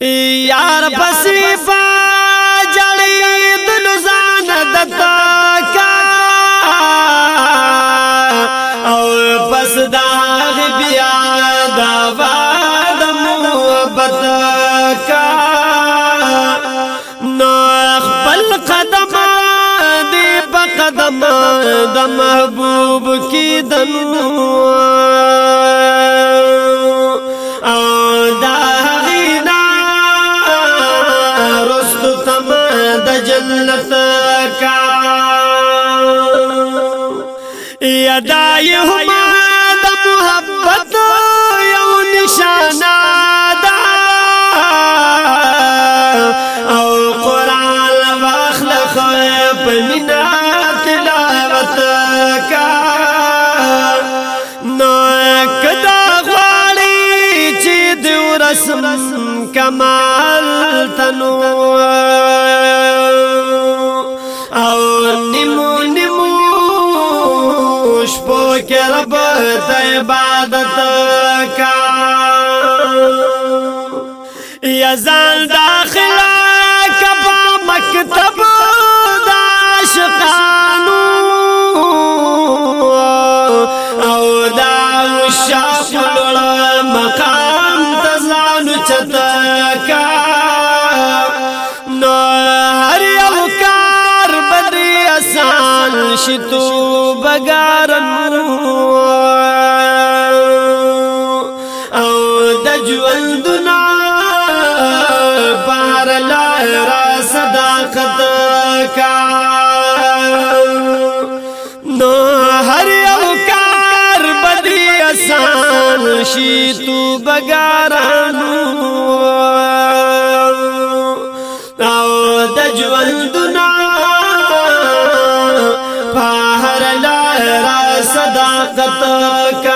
یار پسی با جړی دل ځان دتا کا او پس دا بیا دا واد محبت کا نو خپل قدم دی په قدم د محبوب کی دنو جنت کا یدای هما د محبت یو نشانه دا أو قرآن واخلق پمینا تلاوت کا نو کدا غواړي چې د رسم کمال تنو کې رب ته عبادت کا یا ځان داخله کبا مکتب دا عاشقانو أو دا لړ مقام تزان چتا کا نو هر یو کار بدی شتو بګارن ژوندنا بار لارا صداقت کا۔ نو هر یو کار بدی آسان شي تو بګارانو او د ژوندنا بار لارا صداقت کا